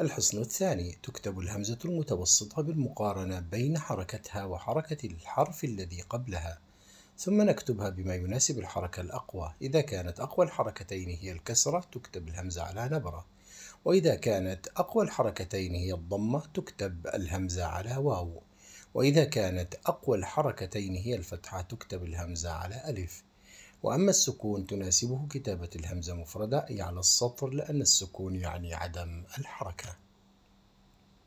الحصن الثاني تكتب الهمزة المتوسطة بالمقارنة بين حركتها وحركة الحرف الذي قبلها ثم نكتبها بما يناسب الحركة الأقوى. إذا كانت أقوى الحركتين هي الكسرة تكتب الهمزة على نبرة. وإذا كانت أقوى الحركتين هي الضمة تكتب الهمزة على واو. وإذا كانت أقوى الحركتين هي الفتحة تكتب الهمزة على ألف. وأما السكون تناسبه كتابة الهمزة مفردة أي على السطر لأن السكون يعني عدم الحركة.